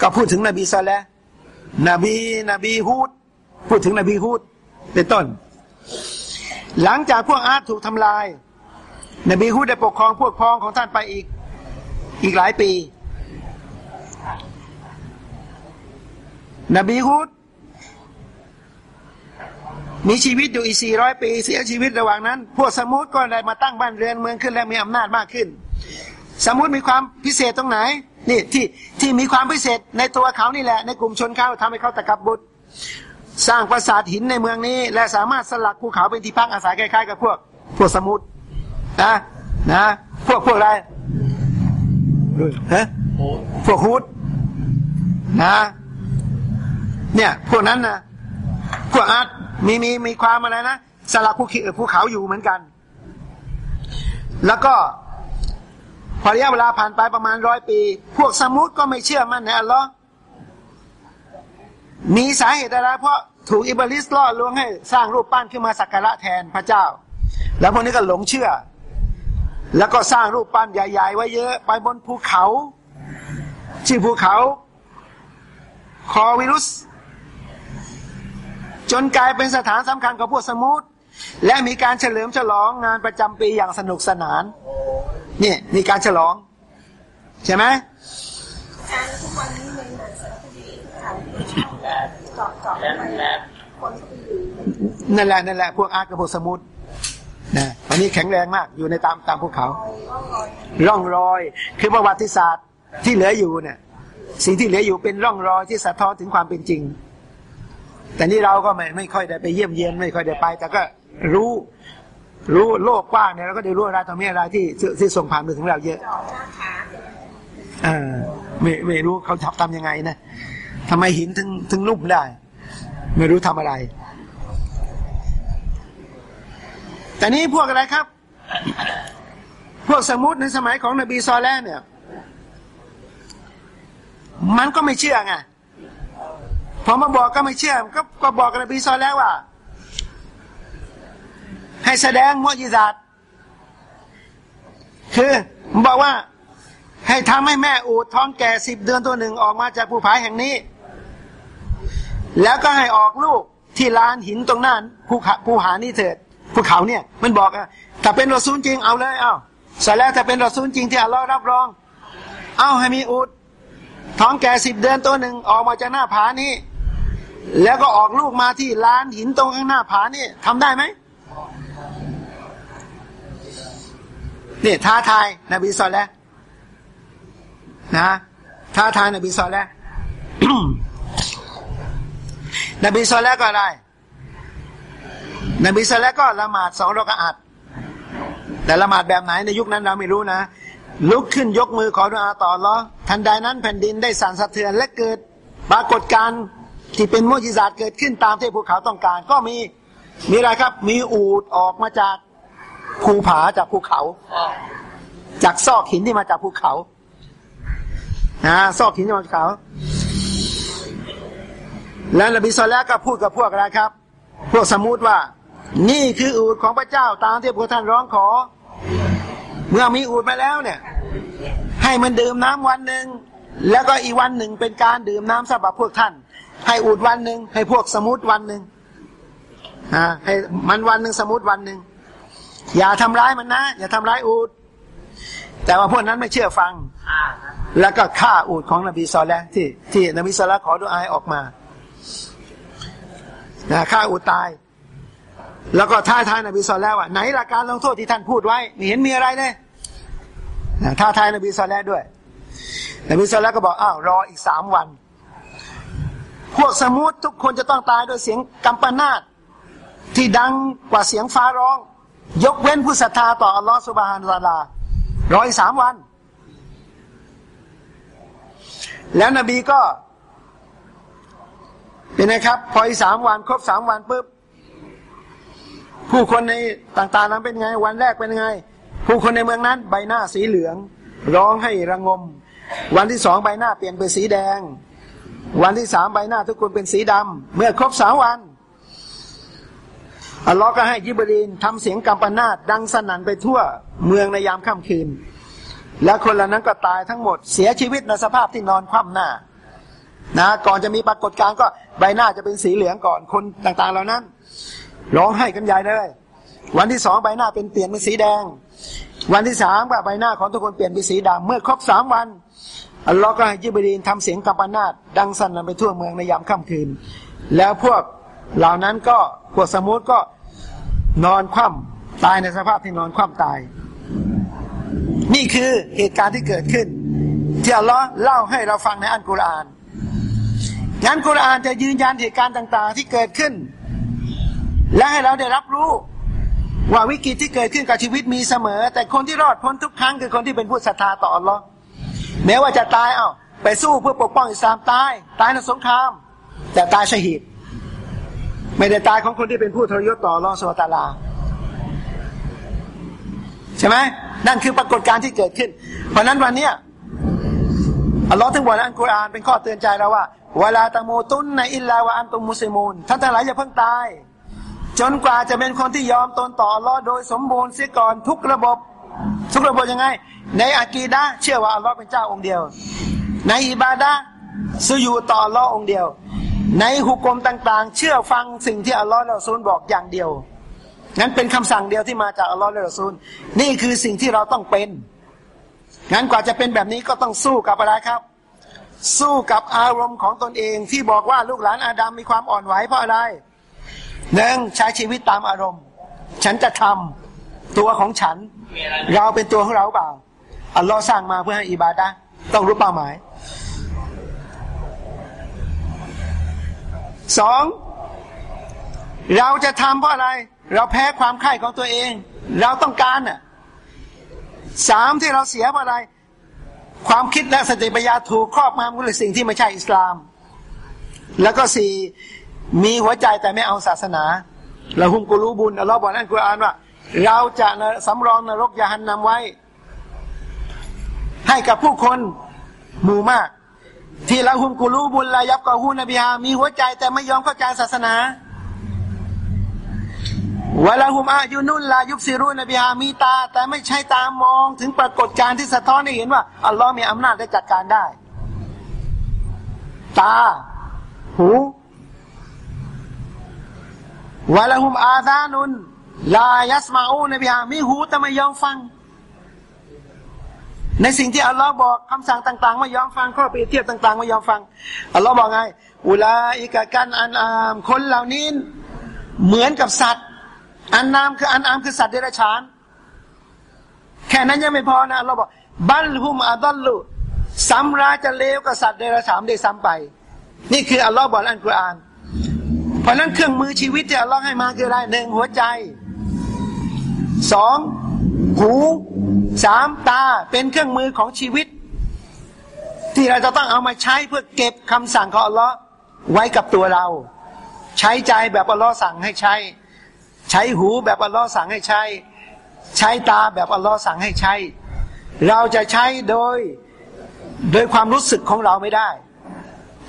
[SPEAKER 1] ก็พูดถึงนบีซาแล้วนบีนบีฮูดพูดถึงนบีฮูดเป็นต้น หลังจากพวกอาร์ตถูกทำลาย นบีฮูดได้ปกครองพวกพ้องของท่านไปอีกอีกหลายปี นบีฮูดมีชีวิตอยู่อีกสี่ร้อยปี เสียชีวิตระหว่างนั้น พวกสมุทรก็ได้มาตั้งบ้านเรือนเมืองขึ้นและมีอำนาจมากขึ้น สมุทรมีความพิเศษตรงไหน นี่ที่ที่มีความพิเศษในตัวเขานี่แหละ ในกลุ่มชนเขาทำให้เขาตะกับบุตร สร้างปราสาทหินในเมืองนี้ และสามารถสลักภูเขาเป็นที่พักอาศัยคล้ายๆกับพวก พวกสมุทรนะนะ พวกพวกอะไรฮะพวกฮุดนะ เนี่ย พวกนั้นนะพวกอาร์ตมีมีมีความอะไรนะสลักภูภูเขาอยู่เหมือนกัน แล้วก็พอระยะเวลาผ่านไปประมาณร้อยปี พวกสมุทรก็ไม่เชื่อมั่นในอัลลอฮ์มีสาเหตุอะไรเพราะถูกอิบลิสล่อลวงให้สร้างรูปปั้นขึ้นมาสักการะแทนพระเจ้า แล้วพวกนี้ก็หลงเชื่อ แล้วก็สร้างรูปปั้นใหญ่ ๆ ไว้เยอะไปบนภูเขา ชื่อภูเขา คอวิรุส จนกลายเป็นสถานสำคัญของพวกสมุทรและมีการเฉลิมฉลองงานประจำปีอย่างสนุกสนานเนี่ยมีการฉลอง ใช่ไหมการทุกวันนี้ในหนังสารคดีเจาะเจาะคนนั่นแหละนั่นแหละพวกอาร์ตกับพวกสมุทรนะอันนี้แข็งแรงมากอยู่ในตามตามภูเขา ร่องรอย คือประวัติศาสตร์ที่เหลืออยู่เนี่ยสิ่งที่เหลืออยู่เป็นร่องรอยที่สะท้อนถึงความเป็นจริง แต่นี่เราก็ไม่ไม่ค่อยได้ไปเยี่ยมเยียนไม่ค่อยได้ไป แต่ก็รู้รู้โลกกว้างเนี่ยเราก็ได้รู้อะไรต่อมีอะไรที่ที่ส่งผ่านมือถึงเราเยอะอ่าไม่ไม่รู้เขาทำยังไงนะทำไมหินถึงถึงลุ่มได้ ไม่รู้ทำอะไร แต่นี้พวกอะไรครับ พวกสมุติในสมัยของนบีซอแลเนี่ย มันก็ไม่เชื่อไง พอมาบอกก็ไม่เชื่อก็ก็บอกกับนบีซอแล้วว่า ให้แสดงมุจิซาตคือบอกว่าให้ทำให้แม่อูดท้องแก่สิบเดือนตัวหนึ่งออกมาจากภูผาแห่งนี้ แล้วก็ให้ออกลูกที่ลานหินตรงนั้นภูขาภูหานี่เถิดภูเขาเนี่ย มันบอกอะถ้าเป็นรอซูลจริงเอาเลยเอาเสร็จแล้วถ้าเป็นรอซูลจริงที่อัลลอฮ์รับรอง เอาให้มีอูดท้องแก่สิบเดือนตัวหนึ่งออกมาจากหน้าผานี้ แล้วก็ออกลูกมาที่ลานหินตรงข้างหน้าผานี่ทำได้ไหมเนี่ยท้าทายนบีซอลแล้วนะท้าทายนบีซอลแล้วนบีซอลแล้วก็อะไรนบีซอลแล้วก็ละหมาดสองรอกอาดแต่ละหมาดแบบไหนในยุคนั้นเราไม่รู้นะลุกขึ้นยกมือขอดุอาต่อรอทันใดนั้นแผ่นดินได้สั่นสะเทือนและเกิดปรากฏการณ์ ที่เป็นมุจิซาตเกิดขึ้นตามที่ภูเขาต้องการ ก็มีมีอะไรครับ มีอูดออกมาจากภูผาจากภูเขา จากซอกหินที่มาจากภูเขานะซอกหินที่มาจากเขาแล้วนบีซอลแล้วก็พูดกับพวกอะไรครับ พวกสมุติว่า นี่คืออูดของพระเจ้าตามที่พวกท่านร้องขอ เมื่อมีอูดมาแล้วเนี่ย ให้มันดื่มน้ำวันหนึ่งแล้วก็อีกวันหนึ่งเป็นการดื่มน้ำสำหรับพวกท่าน ให้อูดวันหนึ่งให้พวกสมุติวันหนึ่งอ่าให้มันวันหนึ่งสมุติวันหนึ่งอย่าทำร้ายมันนะ อย่าทำร้ายอูดแต่ว่าพวกนั้นไม่เชื่อฟัง แล้วก็ฆ่าอูฐของนบีซอและฮ์ที่ที่นบีซอและฮ์ขอดุอาออกมานะฆ่าอูฐตาย แล้วก็ท้าทายนบีซอและฮ์ว่าไหนหลักการลงโทษที่ท่านพูดไว้ไม่เห็นมีอะไรเลยนะท้าทายนบีซอและฮ์ด้วย นบีซอและฮ์ก็บอกอ้าวรออีกสามวัน พวกษะมูดทุกคนจะต้องตายโดยเสียงกัมปนาทที่ดังกว่าเสียงฟ้าร้อง ยกเว้นผู้ศรัทธาต่ออัลลอฮฺسبحانه وتعالىรออีกสามวัน แล้วนบีก็เป็นไงครับ พออีสามวันครบสามวันปุ๊บผู้คนในต่างๆนั้นเป็นไง วันแรกเป็นไง ผู้คนในเมืองนั้น ใบหน้าสีเหลือง ร้องให้ระงม วันที่สองใบหน้าเปลี่ยนเป็นสีแดง วันที่สามใบหน้าทุกคนเป็นสีดำเมื่อครบสามวันอัลลอฮ์ก็ให้ยิบรีนทำเสียงกัมปนาตดังสนั่นไปทั่วเมืองในยามค่ำคืน และคนเหล่านั้นก็ตายทั้งหมดเสียชีวิตในสภาพที่นอนคว่ำหน้านะก่อนจะมีปรากฏการณ์ก็ใบหน้าจะเป็นสีเหลืองก่อนคนต่างๆ เหล่านั้นร้องไห้กันใหญ่เลยวันที่สองใบหน้าเป็นเปลี่ยนเป็นสีแดง วันที่สามก็ใบหน้าของทุกคนเปลี่ยนเป็นสีดำเมื่อครบสามวัน อัลลอฮ์ก็ให้ยิบรีนทำเสียงกัมปนาตดังสั่นไปทั่วเมืองในยามค่ำคืน แล้วพวกเหล่านั้นก็พวกสมุทก็นอนคว่ำตายในสภาพที่นอนคว่ำตาย นี่คือเหตุการณ์ที่เกิดขึ้น ที่อัลลอฮ์เล่าให้เราฟังในอันกุรอานงานกุรอานจะยืนยันเหตุการณ์ต่าง ๆ ที่เกิดขึ้น และให้เราได้รับรู้ว่าวิกฤตที่เกิดขึ้นกับชีวิตมีเสมอ แต่คนที่รอดพ้นทุกครั้งคือคนที่เป็นผู้ศรัทธาต่ออัลลอฮ์ แม้ว่าจะตายเอา้าไปสู้เพื่อปกป้องอิสลามตาย ตายในสงคราม แต่ตายชหิดไม่ได้ตายของคนที่เป็นผู้ทรยศต่อรอสวตาลา ใช่ไหมนั่นคือปรากฏการณ์ที่เกิดขึ้น เพราะนั้นวันเนี้ยอัลลอฮ์ถึงบอกในอัลกุรอานเป็นข้อเตือนใจเราว่าเวลาตะมูตุนในอิลลาวะอันตุมุสลิมูนท่านทั้งหลายอย่าเพิ่งตาย จนกว่าจะเป็นคนที่ยอมตนต่ออัลลอฮ์โดยสมบูรณ์เสียก่อนทุกระบบ ทุกระบบยังไง ในอากีดะเชื่อว่าอัลลอฮ์เป็นเจ้าองค์เดียว ในอิบาดะสุยูต่ออัลลอฮ์องค์เดียว ในหุกกลมต่าง ๆ เชื่อฟังสิ่งที่อัลลอฮ์และรอซูลบอกอย่างเดียวงั้นเป็นคำสั่งเดียวที่มาจากอัลลอฮ์และรอซูลนี่คือสิ่งที่เราต้องเป็นงั้นกว่าจะเป็นแบบนี้ก็ต้องสู้กับอะไรครับ สู้กับอารมณ์ของตนเองที่บอกว่าลูกหลานอาดัมมีความอ่อนไหวเพราะอะไรหนึ่งใช้ชีวิตตามอารมณ์ ฉันจะทำตัวของฉัน เราเป็นตัวของเราเปล่า อัลลอฮ์สร้างมาเพื่อให้อิบาดะต้องรู้เป้าหมายสองเราจะทำเพราะอะไร เราแพ้ความไข่ของตัวเอง เราต้องการน่ะสามที่เราเสียเพราะอะไร ความคิดและสติปัญญาถูกครอบงำด้วยสิ่งที่ไม่ใช่อิสลาม แล้วก็สี่มีหัวใจแต่ไม่เอาศาสนาเราหุมกุลูบุญอัลลอฮ์บอกนั่นกุรอานว่า เราจะสำรองนรกยาหันนำไว้ ให้กับผู้คนหมู่มาก ที่ละหุมกุลูบุลลายับกอฮูนบีฮามีหัวใจแต่ไม่ยอมเข้าใจศาสนาวลาหุมอายุนุนลายุบซิรุนบีฮามีตา แต่ไม่ใช่ตามองถึงปรากฏการณ์ที่สะท้อนให้เห็นว่า อัลลอฮ์มีอำนาจได้จัดการได้ ตา หูวลาหุมอาซานุน ลายัสมาอูนบีฮามีหูแต่ไม่ยอมฟัง ในสิ่งที่อัลลอฮ์บอกคำสั่งต่าง ๆ ไม่ยอมฟังข้อเปรียบเทียบต่าง ๆ ไม่ยอมฟังอัลลอฮ์บอกไงอุลาอิกะกันอันอามคนเหล่านี้เหมือนกับสัตว์ อันนามคืออันอามคือสัตว์เดรัจฉาน แค่นั้นยังไม่พอนะเราบอกบัลฮุมอาดัลลุซ้ำราจะเลวกับสัตว์เดรัจฉานได้ซ้ำไป นี่คืออัลลอฮ์บอกอันกุรอาน เพราะนั้นเครื่องมือชีวิตที่อัลลอฮ์ให้มาคืออะไรหนึ่งหัวใจ สองหูสามตาเป็นเครื่องมือของชีวิต ที่เราจะต้องเอามาใช้เพื่อเก็บคำสั่งของอัลลอฮ์ไว้กับตัวเรา ใช้ใจแบบอัลลอฮ์สั่งให้ใช้ ใช้หูแบบอัลลอฮ์สั่งให้ใช้ ใช้ตาแบบอัลลอฮ์สั่งให้ใช้ เราจะใช้โดยโดยความรู้สึกของเราไม่ได้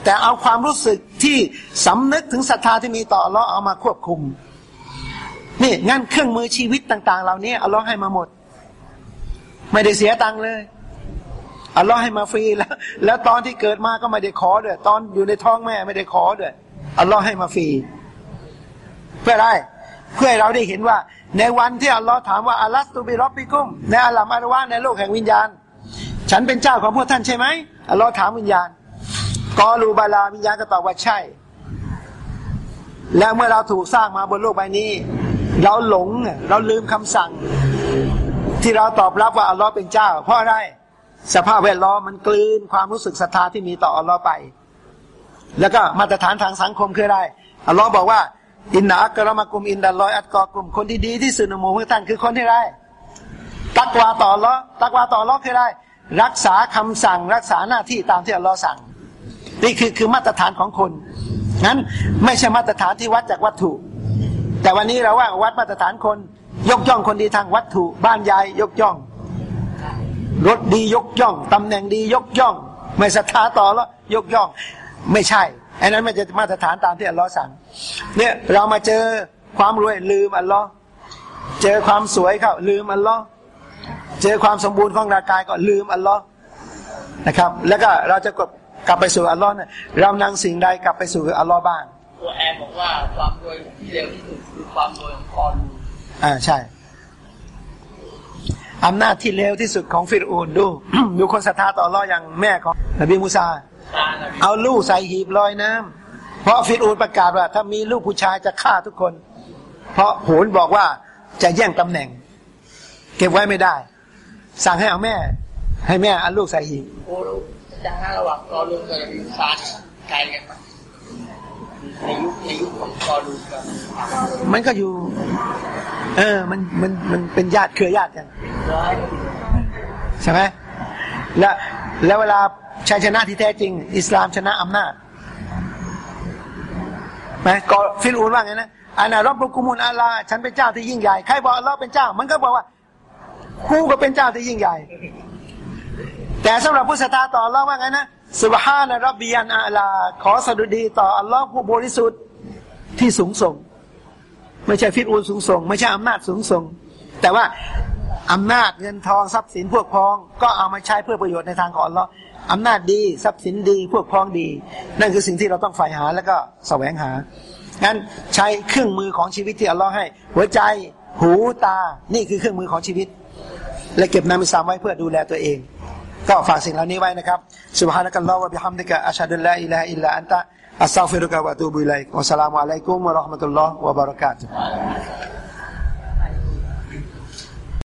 [SPEAKER 1] แต่เอาความรู้สึกที่สำนึกถึงศรัทธาที่มีต่ออัลลอฮ์เอามาควบคุม นี่งั้นเครื่องมือชีวิตต่าง ๆ เหล่านี้อัลลอฮ์ให้มาหมด ไม่ได้เสียตังค์เลยอัลลอฮ์ให้มาฟรีแล้ว แล้วตอนที่เกิดมาก็ไม่ได้ขอด้วยตอนอยู่ในท้องแม่ไม่ได้ขอด้วยอัลลอฮ์ให้มาฟรีเพื่ออะไรเพื่อให้เราได้เห็นว่า ในวันที่อัลลอฮ์ถามว่าอัลลัสตูบิรอบบิกุมในอัลลัมอารวะในโลกแห่งวิญญาณ ฉันเป็นเจ้าของพวกท่านใช่ไหมอัลลอฮ์ถามวิญญาณกอลูบาลาวิญญาณก็ตอบว่าใช่ และเมื่อเราถูกสร้างมาบนโลกใบนี้ เราหลงเราลืมคำสั่ง ที่เราตอบรับว่าอัลลอฮ์เป็นเจ้า เพราะอะไรสภาพแวดล้อมมันกลืนความรู้สึกศรัทธาที่มีต่ออัลลอฮ์ไป แล้วก็มาตรฐานทางสังคมคืออะไรอัลลอฮ์บอกว่า อินนาอักรมากุมอินดัลลอยอัตกอกลุ่มคนที่ดีที่สุดในหมู่พวกท่านคือคนที่ไรตักวาต่อล้อตักวาต่อล้อคืออะไรรักษาคำสั่งรักษาหน้าที่ตามที่อัลลอฮ์สั่ง นี่คือคือมาตรฐานของคนงั้นไม่ใช่มาตรฐานที่วัดจากวัตถุ แต่วันนี้เราว่าวัดมาตรฐานคน ยกย่องคนดีทางวัตถุ บ้านใหญ่ยกย่อง รถดียกย่องตำแหน่งดียกย่อง ไม่ศรัทธาต่อแล้วยกย่อง ไม่ใช่อันนั้นไม่ใช่มาตรฐานตามที่อัลลอฮ์สั่งเนี่ยเรามาเจอความรวยลืมอัลลอฮ์เจอความสวยเขาลืมอัลลอฮ์เจอความสมบูรณ์ของร่างกายก็ลืมอัลลอฮ์นะครับ แล้วก็เราจะกลับกลับไปสู่อัลลอฮ์เนี่ยเรานำสิ่งใดกลับไปสู่อัลลอฮ์บ้าง
[SPEAKER 2] ตัวแอนบอกว่าความรวยที่เร็วที่สุดคือความรวยของกอรูน
[SPEAKER 1] อ่าใช่อำนาจที่เลวที่สุดของฟิรอูนดู ดูคนศรัทธาต่ออัลลอฮ์อย่างแม่ของนบีมูซา
[SPEAKER 2] ตานะ
[SPEAKER 1] เอาลูกใส่หีบลอยน้ำเพราะฟิรอูนประกาศว่า ถ้ามีลูกผู้ชายจะฆ่าทุกคน เพราะโหนบอกว่าจะแย่งตำแหน่ง เก็บไว้ไม่ได้ สั่งให้เอาแม่ ให้แม่เอาลูกใส่หีบ
[SPEAKER 2] โอ้โหอาจารย์ฮะระหว่างกอรูนกับนบีมูซาเนี่ยไกลกันไหม ในยุคในยุคของกอรูนกับ
[SPEAKER 1] มันก็อยู่ เออ มันมันมันเป็นญาติเครือญาติกัน
[SPEAKER 2] ร้อย
[SPEAKER 1] ใช่ไหมแล้วแล้วเวลาชัยชนะที่แท้จริง อิสลามชนะอำนาจไหมก็ฟิลอูนว่าไงนะอานารับบุกุมุลอาลา ฉันเป็นเจ้าที่ยิ่งใหญ่ใครบอกอัลลอฮ์เป็นเจ้า มันก็บอกว่ากูก็เป็นเจ้าที่ยิ่งใหญ่ แต่สำหรับผู้ศรัทธาต่ออัลลอฮ์ว่าไงนะ สุบฮานะรับบียันอาลา ขอสดุดีต่ออัลลอฮ์ผู้บริสุทธิ์ที่สูงส่ง ไม่ใช่ฟิตอูนสูงส่ง ไม่ใช่อำนาจสูงส่ง แต่ว่าอำนาจเงินทองทรัพย์สินพวกพ้อง ก็เอามาใช้เพื่อประโยชน์ในทางของอัลลอฮ์อำนาจดีทรัพย์สินดีพวกพ้องดี นั่นคือสิ่งที่เราต้องใฝ่หาแล้วก็แสวงหางั้นใช้เครื่องมือของชีวิตที่อัลลอฮ์ให้ หัวใจหูตานี่คือเครื่องมือของชีวิต และเก็บนำอิสามไว้เพื่อดูแลตัวเอง ก็ฝากสิ่งเหล่านี้ไว้นะครับسبحانك اللهم وبحمدك أشهد أن لا إله إلا أنت أستغفرك وأتوب إليك السلام عليكم ورحمة الله وبركاته